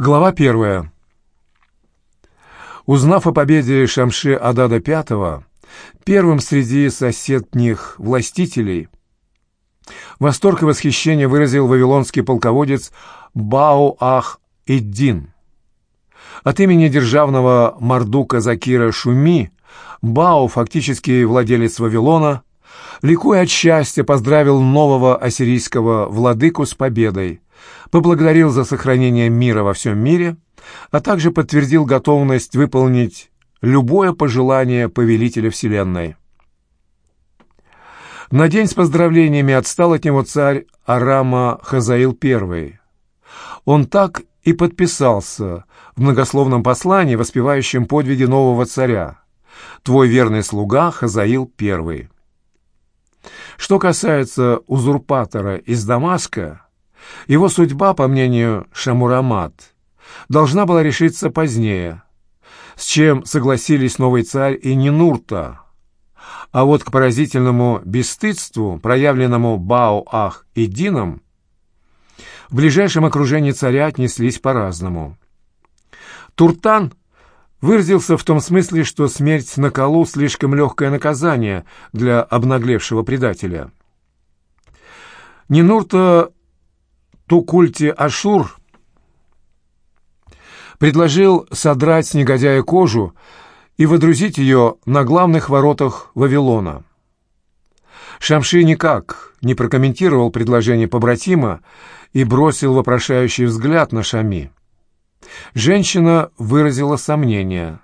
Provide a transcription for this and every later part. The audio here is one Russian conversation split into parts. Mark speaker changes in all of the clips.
Speaker 1: Глава первая. Узнав о победе Шамши Адада V, первым среди соседних властителей, восторг и восхищение выразил вавилонский полководец Бао-Ах-Иддин. От имени державного Мардука Закира Шуми Бао, фактически владелец Вавилона, ликуя от счастья, поздравил нового ассирийского владыку с победой – поблагодарил за сохранение мира во всем мире, а также подтвердил готовность выполнить любое пожелание повелителя Вселенной. На день с поздравлениями отстал от него царь Арама Хазаил I. Он так и подписался в многословном послании, воспевающем подвиги нового царя «Твой верный слуга Хазаил I». Что касается узурпатора из Дамаска, его судьба, по мнению Шамурамат, должна была решиться позднее, с чем согласились новый царь и Нинурта. А вот к поразительному бесстыдству, проявленному Бао-Ах и Дином, в ближайшем окружении царя отнеслись по-разному. Туртан выразился в том смысле, что смерть на колу слишком легкое наказание для обнаглевшего предателя. Нинурта Тукульти Ашур предложил содрать с негодяя кожу и водрузить ее на главных воротах Вавилона. Шамши никак не прокомментировал предложение побратима и бросил вопрошающий взгляд на Шами. Женщина выразила сомнение.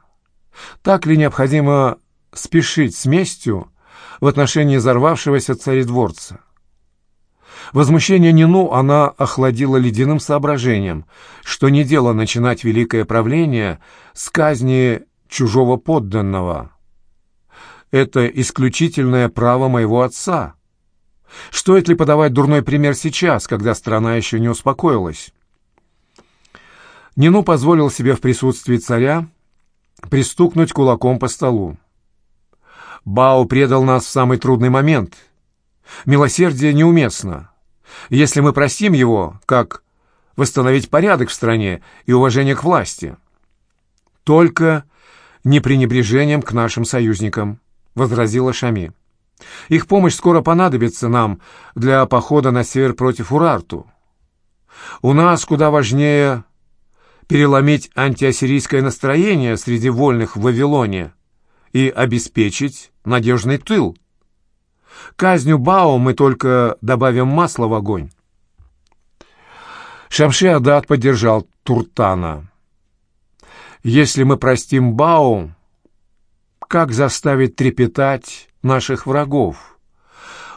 Speaker 1: Так ли необходимо спешить с местью в отношении взорвавшегося царедворца? Возмущение Нину она охладила ледяным соображением, что не дело начинать великое правление с казни чужого подданного. Это исключительное право моего отца. Стоит ли подавать дурной пример сейчас, когда страна еще не успокоилась? Нину позволил себе в присутствии царя пристукнуть кулаком по столу. Бао предал нас в самый трудный момент. Милосердие неуместно. Если мы простим его, как восстановить порядок в стране и уважение к власти? Только не пренебрежением к нашим союзникам, возразила Шами. Их помощь скоро понадобится нам для похода на север против Урарту. У нас куда важнее переломить антиассирийское настроение среди вольных в Вавилоне и обеспечить надежный тыл. Казнью Бао мы только добавим масла в огонь. Шамши Адат поддержал Туртана. «Если мы простим Бао, как заставить трепетать наших врагов?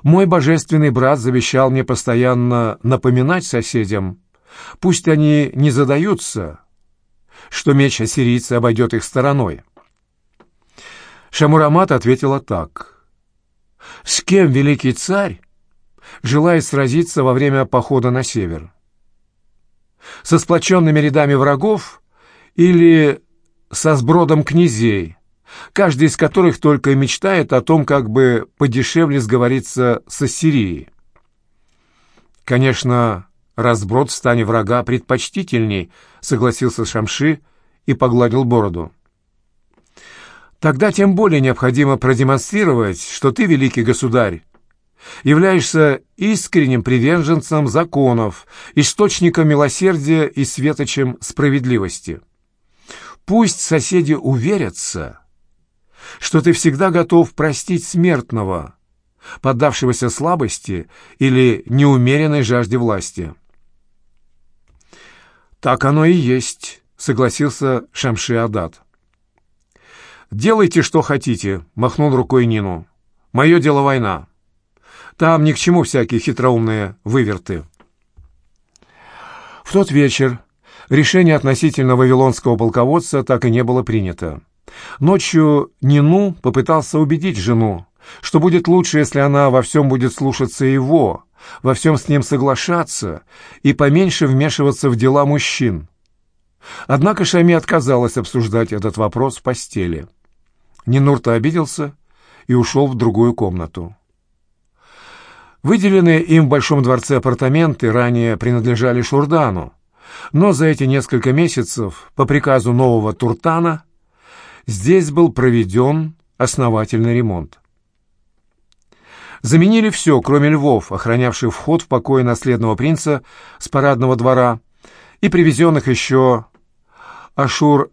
Speaker 1: Мой божественный брат завещал мне постоянно напоминать соседям, пусть они не задаются, что меч ассирийца обойдет их стороной». Шамурамат ответила так — с кем великий царь желает сразиться во время похода на север? Со сплоченными рядами врагов или со сбродом князей, каждый из которых только и мечтает о том, как бы подешевле сговориться с Ассирией? Конечно, разброд в стане врага предпочтительней, согласился Шамши и погладил бороду. Тогда тем более необходимо продемонстрировать, что ты, великий государь, являешься искренним приверженцем законов, источником милосердия и светочем справедливости. Пусть соседи уверятся, что ты всегда готов простить смертного, поддавшегося слабости или неумеренной жажде власти. «Так оно и есть», — согласился Шамши Адат. «Делайте, что хотите», — махнул рукой Нину. «Мое дело война. Там ни к чему всякие хитроумные выверты». В тот вечер решение относительно вавилонского полководца так и не было принято. Ночью Нину попытался убедить жену, что будет лучше, если она во всем будет слушаться его, во всем с ним соглашаться и поменьше вмешиваться в дела мужчин. Однако Шами отказалась обсуждать этот вопрос в постели. Нинурта обиделся и ушел в другую комнату. Выделенные им в Большом дворце апартаменты ранее принадлежали Шурдану, Но за эти несколько месяцев, по приказу нового Туртана, здесь был проведен основательный ремонт. Заменили все, кроме львов, охранявших вход в покой наследного принца с парадного двора и привезенных еще Ашур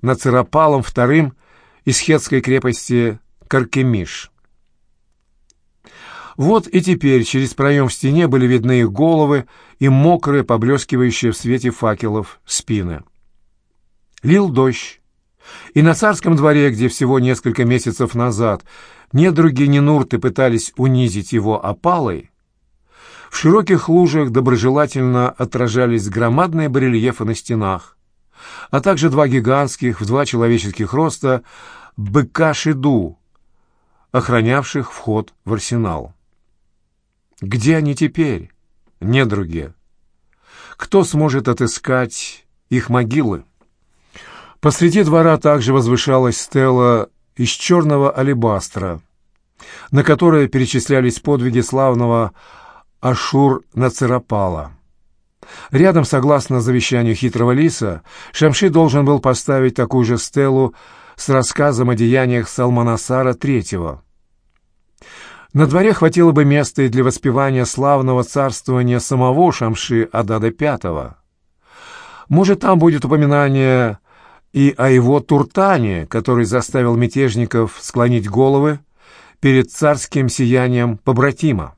Speaker 1: Нацеропалом II из хетской крепости Каркемиш. Вот и теперь через проем в стене были видны их головы и мокрые, поблескивающие в свете факелов спины. Лил дождь, и на царском дворе, где всего несколько месяцев назад недруги Нинурты пытались унизить его опалой, в широких лужах доброжелательно отражались громадные барельефы на стенах, а также два гигантских в два человеческих роста быка-шиду, охранявших вход в арсенал. Где они теперь, недруги? Кто сможет отыскать их могилы? Посреди двора также возвышалась стела из черного алебастра, на которой перечислялись подвиги славного Ашур-Нацеропала. Рядом, согласно завещанию хитрого лиса, Шамши должен был поставить такую же стелу с рассказом о деяниях Салманасара III. На дворе хватило бы места и для воспевания славного царствования самого Шамши Адада V. Может, там будет упоминание и о его Туртане, который заставил мятежников склонить головы перед царским сиянием побратима.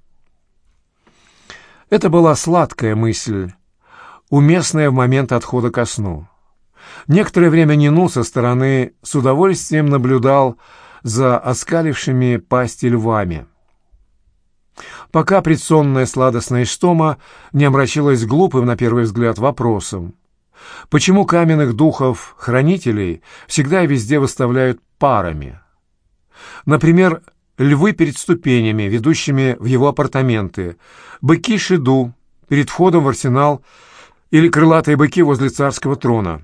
Speaker 1: Это была сладкая мысль, уместная в момент отхода ко сну. Некоторое время Нину со стороны с удовольствием наблюдал за оскалившими пасти львами. Пока предсонная сладостная истома не омрачилась глупым, на первый взгляд, вопросом. Почему каменных духов-хранителей всегда и везде выставляют парами? Например, львы перед ступенями, ведущими в его апартаменты, быки-шиду перед входом в арсенал или крылатые быки возле царского трона.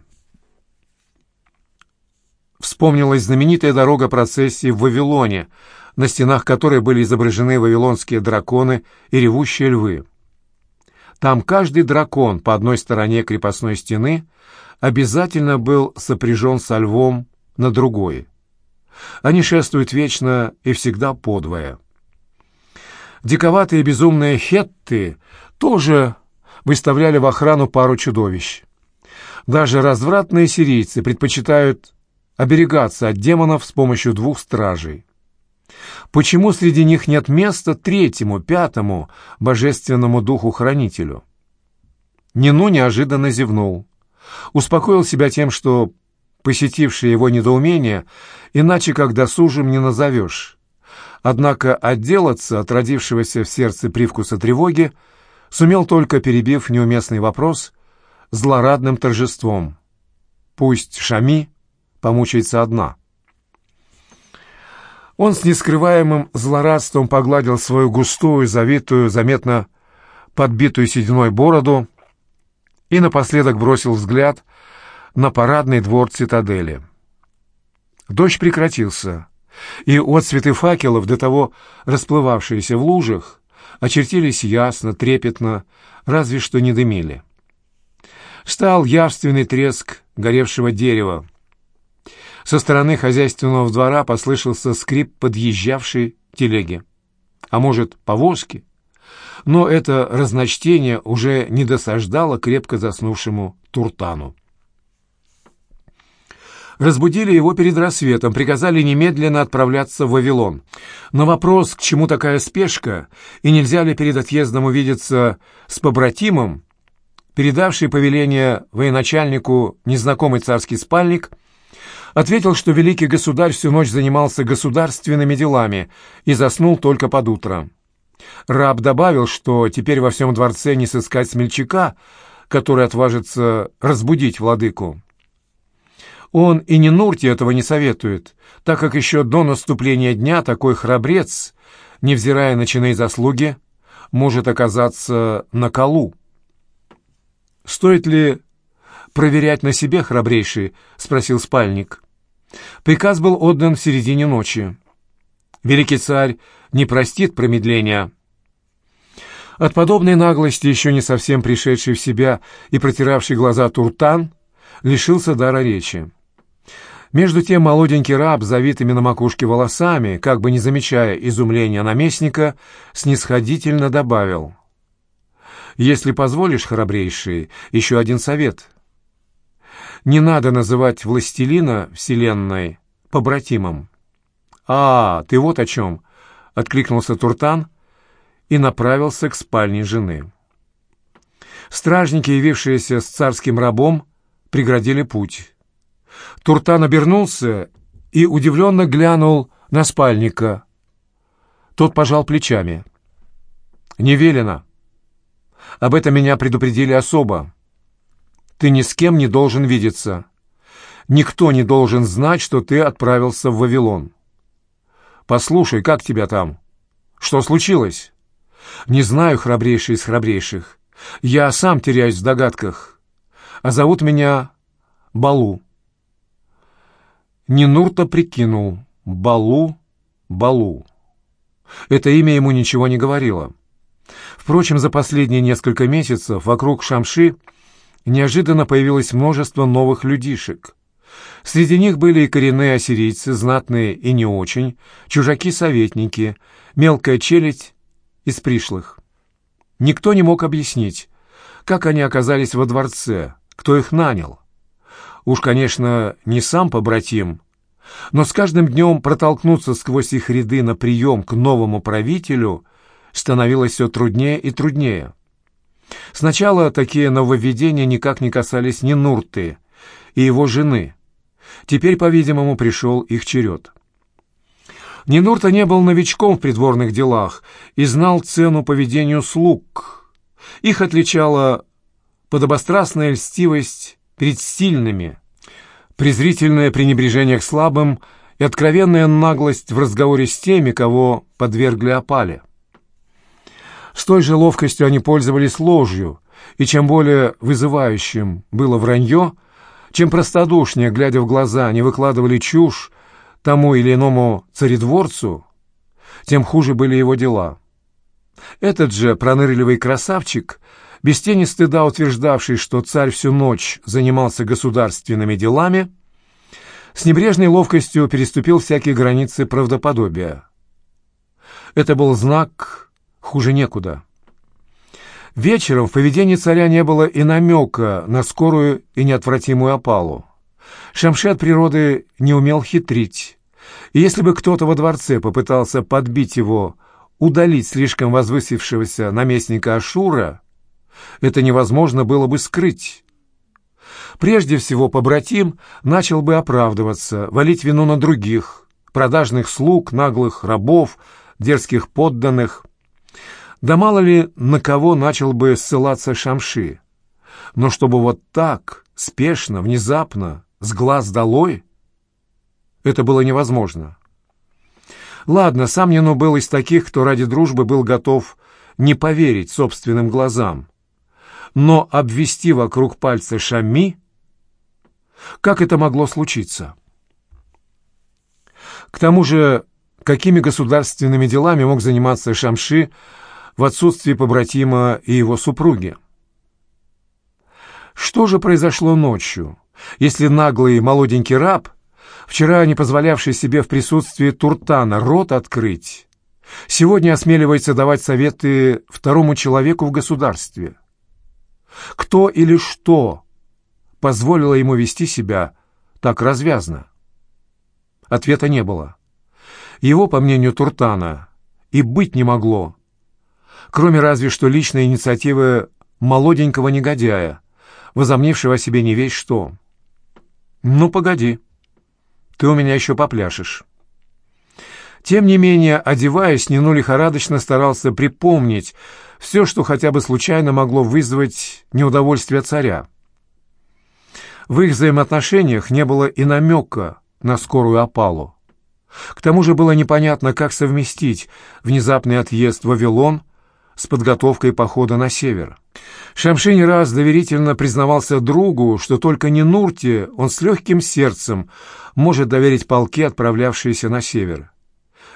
Speaker 1: Вспомнилась знаменитая дорога процессии в Вавилоне, на стенах которой были изображены вавилонские драконы и ревущие львы. Там каждый дракон по одной стороне крепостной стены обязательно был сопряжен со львом на другой. Они шествуют вечно и всегда подвое. Диковатые безумные хетты тоже выставляли в охрану пару чудовищ. Даже развратные сирийцы предпочитают оберегаться от демонов с помощью двух стражей. Почему среди них нет места третьему, пятому божественному духу-хранителю? Нину неожиданно зевнул. Успокоил себя тем, что посетившее его недоумение иначе как досужим не назовешь. Однако отделаться от родившегося в сердце привкуса тревоги сумел только, перебив неуместный вопрос, злорадным торжеством. «Пусть Шами помучается одна». Он с нескрываемым злорадством погладил свою густую, завитую, заметно подбитую сединой бороду и напоследок бросил взгляд на парадный двор цитадели. Дождь прекратился, и отцветы факелов, до того расплывавшиеся в лужах, очертились ясно, трепетно, разве что не дымили. Стал явственный треск горевшего дерева, со стороны хозяйственного двора послышался скрип подъезжавшей телеги. А может, повозки? Но это разночтение уже не досаждало крепко заснувшему Туртану. Разбудили его перед рассветом, приказали немедленно отправляться в Вавилон. На вопрос, к чему такая спешка, и нельзя ли перед отъездом увидеться с побратимом, передавший повеление военачальнику незнакомый царский спальник – ответил, что великий государь всю ночь занимался государственными делами и заснул только под утро. Раб добавил, что теперь во всем дворце не сыскать смельчака, который отважится разбудить владыку. Он и не Нурти этого не советует, так как еще до наступления дня такой храбрец, невзирая на чины и заслуги, может оказаться на колу. «Стоит ли проверять на себе, храбрейший?» — спросил спальник. Приказ был отдан в середине ночи. Великий царь не простит промедления. От подобной наглости еще не совсем пришедший в себя и протиравший глаза Туртан лишился дара речи. Между тем молоденький раб завитыми на макушке волосами, как бы не замечая изумления наместника, снисходительно добавил. «Если позволишь, храбрейший, еще один совет. Не надо называть властелина вселенной побратимом». «А, ты вот о чем!» — откликнулся Туртан и направился к спальне жены. Стражники, явившиеся с царским рабом, преградили путь. Туртан обернулся и удивленно глянул на спальника. Тот пожал плечами. «Не велено. Об этом меня предупредили особо. Ты ни с кем не должен видеться. Никто не должен знать, что ты отправился в Вавилон. Послушай, как тебя там? Что случилось?» «Не знаю, храбрейший из храбрейших. Я сам теряюсь в догадках. А зовут меня Балу». Нинурта прикинул. Балу, Балу. Это имя ему ничего не говорило. Впрочем, за последние несколько месяцев вокруг Шамши неожиданно появилось множество новых людишек. Среди них были и коренные ассирийцы, знатные и не очень, чужаки-советники, мелкая челядь из пришлых. Никто не мог объяснить, как они оказались во дворце, кто их нанял. Уж, конечно, не сам побратим, но с каждым днем протолкнуться сквозь их ряды на прием к новому правителю становилось все труднее и труднее. Сначала такие нововведения никак не касались ни Нурты и его жены. Теперь, по-видимому, пришел их черед. Нинурта не был новичком в придворных делах и знал цену поведению слуг. Их отличала подобострастная льстивость перед сильными, презрительное пренебрежение к слабым и откровенная наглость в разговоре с теми, кого подвергли опале. С той же ловкостью они пользовались ложью, и чем более вызывающим было вранье, чем простодушнее, глядя в глаза, они выкладывали чушь тому или иному царедворцу, тем хуже были его дела. Этот же пронырливый красавчик — без тени стыда утверждавший, что царь всю ночь занимался государственными делами, с небрежной ловкостью переступил всякие границы правдоподобия. Это был знак «хуже некуда». Вечером в поведении царя не было и намека на скорую и неотвратимую опалу. Шамши от природы не умел хитрить, и если бы кто-то во дворце попытался подбить его, удалить слишком возвысившегося наместника Ашура, это невозможно было бы скрыть. Прежде всего, побратим начал бы оправдываться, валить вину на других, продажных слуг, наглых рабов, дерзких подданных. Да мало ли на кого начал бы ссылаться Шамши. Но чтобы вот так, спешно, внезапно, с глаз долой, это было невозможно. Ладно, сам Нину был из таких, кто ради дружбы был готов не поверить собственным глазам но обвести вокруг пальца Шами? Как это могло случиться? К тому же, какими государственными делами мог заниматься Шамши в отсутствии побратима и его супруги? Что же произошло ночью, если наглый молоденький раб, вчера не позволявший себе в присутствии Туртана рот открыть, сегодня осмеливается давать советы второму человеку в государстве? Кто или что позволило ему вести себя так развязно? Ответа не было. Его, по мнению Туртана, и быть не могло, кроме разве что личной инициативы молоденького негодяя, возомнившего о себе не весь что. «Ну, погоди, ты у меня еще попляшешь». Тем не менее, одеваясь, Нину лихорадочно старался припомнить, все, что хотя бы случайно могло вызвать неудовольствие царя. В их взаимоотношениях не было и намека на скорую опалу. К тому же было непонятно, как совместить внезапный отъезд в Вавилон с подготовкой похода на север. Шамши не раз доверительно признавался другу, что только не Нурте он с легким сердцем может доверить полки, отправлявшиеся на север.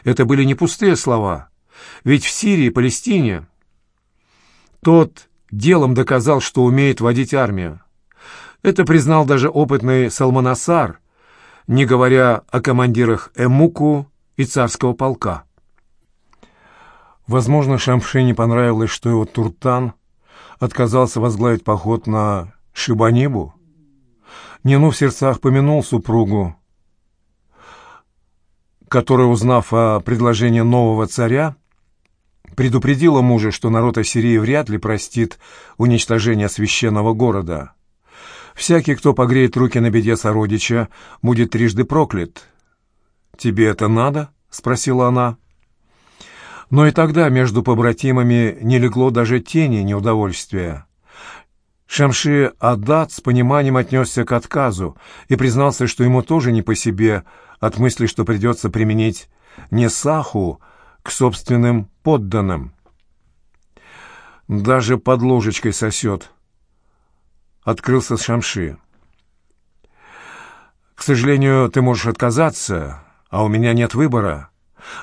Speaker 1: Это были не пустые слова, ведь в Сирии Палестине Тот делом доказал, что умеет водить армию. Это признал даже опытный Салманасар, не говоря о командирах Эмуку и царского полка. Возможно, Шамши не понравилось, что его Туртан отказался возглавить поход на Шибанибу. Нину в сердцах помянул супругу, которая, узнав о предложении нового царя, предупредила мужа, что народ Ассирии вряд ли простит уничтожение священного города. Всякий, кто погреет руки на беде сородича, будет трижды проклят. «Тебе это надо?» — спросила она. Но и тогда между побратимами не легло даже тени неудовольствия. Шамши Адат с пониманием отнесся к отказу и признался, что ему тоже не по себе от мысли, что придется применить не саху к собственным подданным. Даже под ложечкой сосет. Открылся Шамши. «К сожалению, ты можешь отказаться, а у меня нет выбора.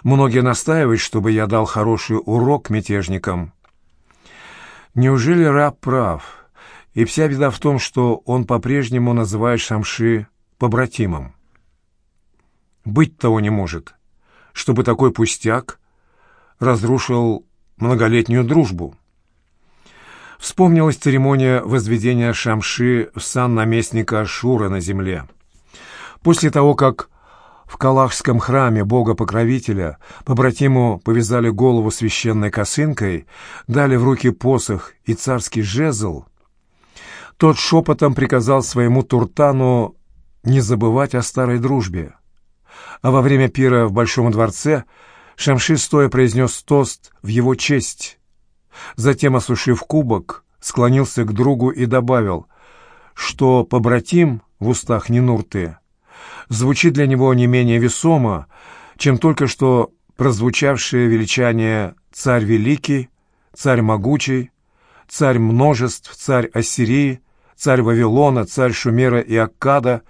Speaker 1: Многие настаивают, чтобы я дал хороший урок мятежникам. Неужели раб прав? И вся беда в том, что он по-прежнему называет Шамши побратимом. Быть того не может, чтобы такой пустяк разрушил многолетнюю дружбу. Вспомнилась церемония возведения Шамши в сан наместника Ашура на земле. После того, как в Калахском храме бога-покровителя побратиму повязали голову священной косынкой, дали в руки посох и царский жезл. Тот шепотом приказал своему Туртану не забывать о старой дружбе. А во время пира в Большом дворце Шамши стоя произнес тост в его честь. Затем, осушив кубок, склонился к другу и добавил, что побратим в устах Нинурты — звучит для него не менее весомо, чем только что прозвучавшее величание «Царь Великий», «Царь Могучий», «Царь Множеств», «Царь Ассирии», «Царь Вавилона», «Царь Шумера и Аккада»,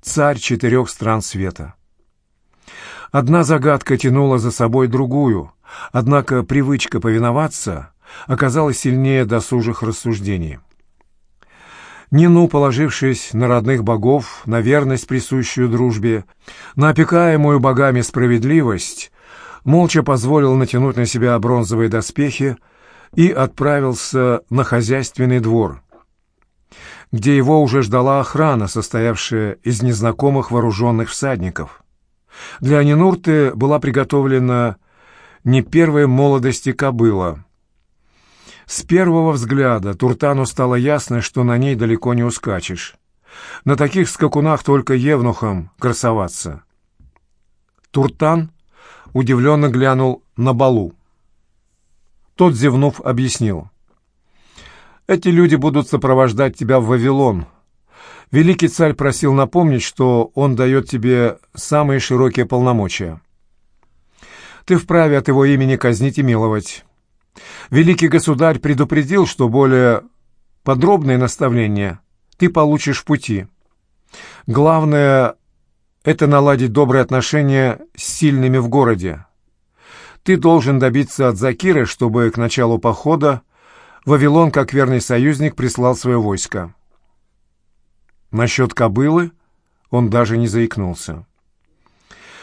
Speaker 1: «Царь четырех стран света». Одна загадка тянула за собой другую, однако привычка повиноваться оказалась сильнее досужих рассуждений. Нину, положившись на родных богов, на верность, присущую дружбе, на опекаемую богами справедливость, молча позволил натянуть на себя бронзовые доспехи и отправился на хозяйственный двор, где его уже ждала охрана, состоявшая из незнакомых вооруженных всадников. Для Нинурты была приготовлена не первой молодости кобыла — с первого взгляда Туртану стало ясно, что на ней далеко не ускачешь. На таких скакунах только евнухам красоваться. Туртан удивленно глянул на балу. Тот, зевнув, объяснил. «Эти люди будут сопровождать тебя в Вавилон. Великий царь просил напомнить, что он дает тебе самые широкие полномочия. Ты вправе от его имени казнить и миловать». Великий государь предупредил, что более подробные наставления ты получишь в пути. Главное — это наладить добрые отношения с сильными в городе. Ты должен добиться от Закира, чтобы к началу похода Вавилон, как верный союзник, прислал свое войско. Насчет кобылы он даже не заикнулся.